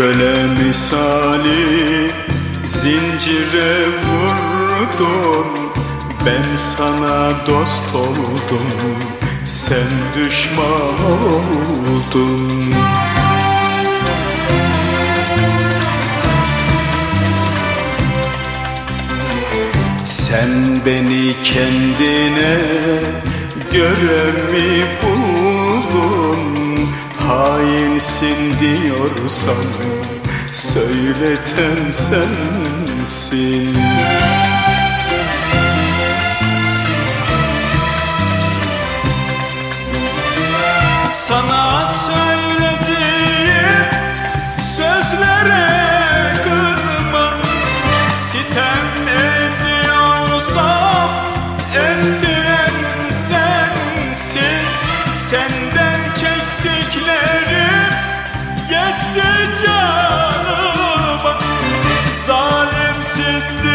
Köle misali zincire vurdum Ben sana dost oldum sen düşman oldun. Sen beni kendine göre mi buldun Hainsin diyorsan söyleten sensin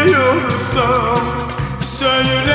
Zalimsin diyorsam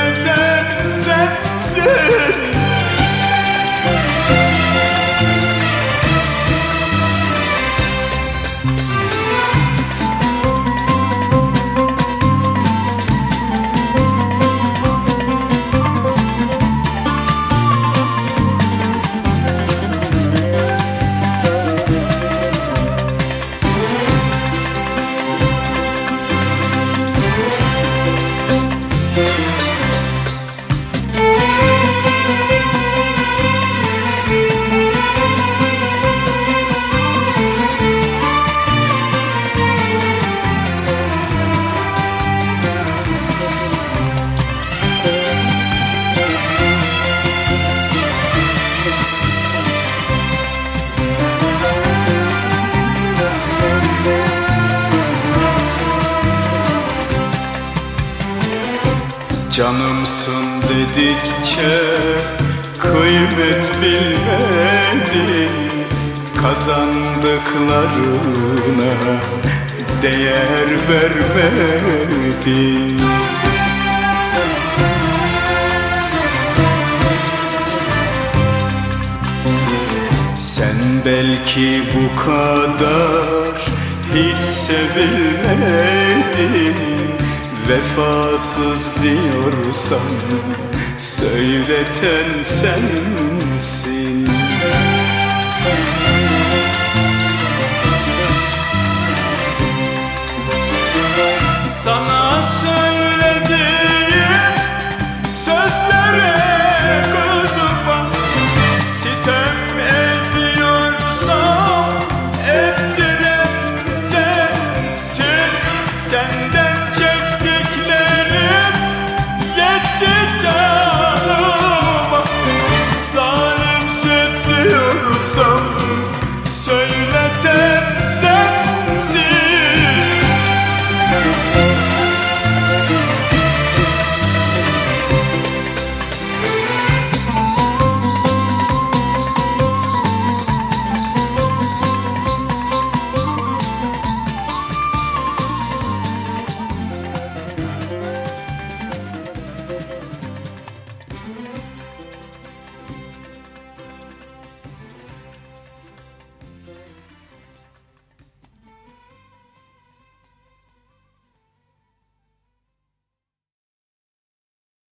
Canımsın dedikçe kıymet bilmedin. Kazandıklarına değer vermedin. Sen belki bu kadar hiç sevilmedin Vefasız diyorsan söyleten sensin